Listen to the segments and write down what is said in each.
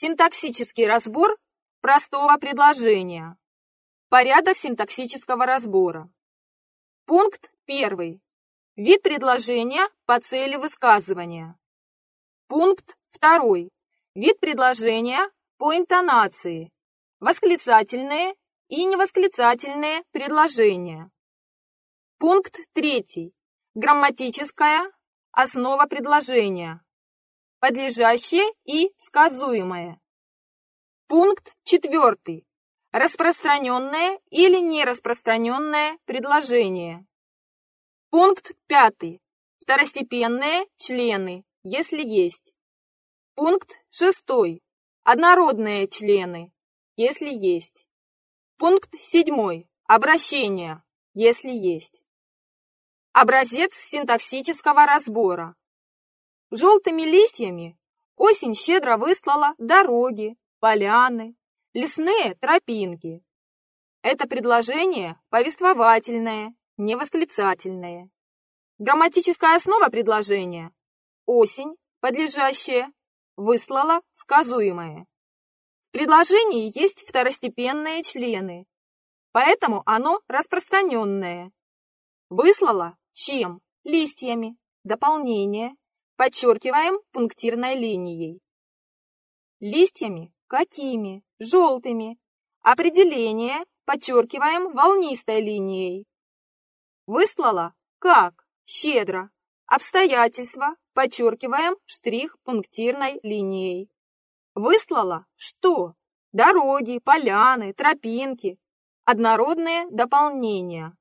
Синтаксический разбор простого предложения. Порядок синтаксического разбора. Пункт 1. Вид предложения по цели высказывания. Пункт 2. Вид предложения по интонации. Восклицательные и невосклицательные предложения. Пункт 3. Грамматическая основа предложения. Подлежащее и сказуемое. Пункт 4. Распространенное или нераспространенное предложение. Пункт 5. Второстепенные члены, если есть. Пункт 6. Однородные члены, если есть. Пункт 7. Обращение, если есть. Образец синтаксического разбора. Желтыми листьями осень щедро выслала дороги, поляны, лесные тропинки. Это предложение повествовательное, не восклицательное. Грамматическая основа предложения – осень, подлежащая, выслала, сказуемое. В предложении есть второстепенные члены, поэтому оно распространенное. Выслала чем? Листьями. Дополнение. Подчеркиваем пунктирной линией. Листьями какими? Желтыми. Определение подчеркиваем волнистой линией. Выслала как? Щедро. Обстоятельства подчеркиваем штрих пунктирной линией. Выслала что? Дороги, поляны, тропинки. Однородные дополнения.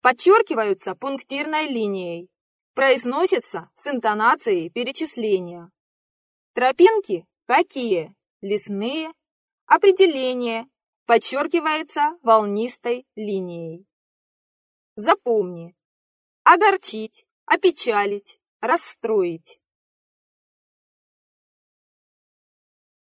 Подчеркиваются пунктирной линией. Произносится с интонацией перечисления. Тропинки какие? Лесные. Определение подчеркивается волнистой линией. Запомни. Огорчить, опечалить, расстроить.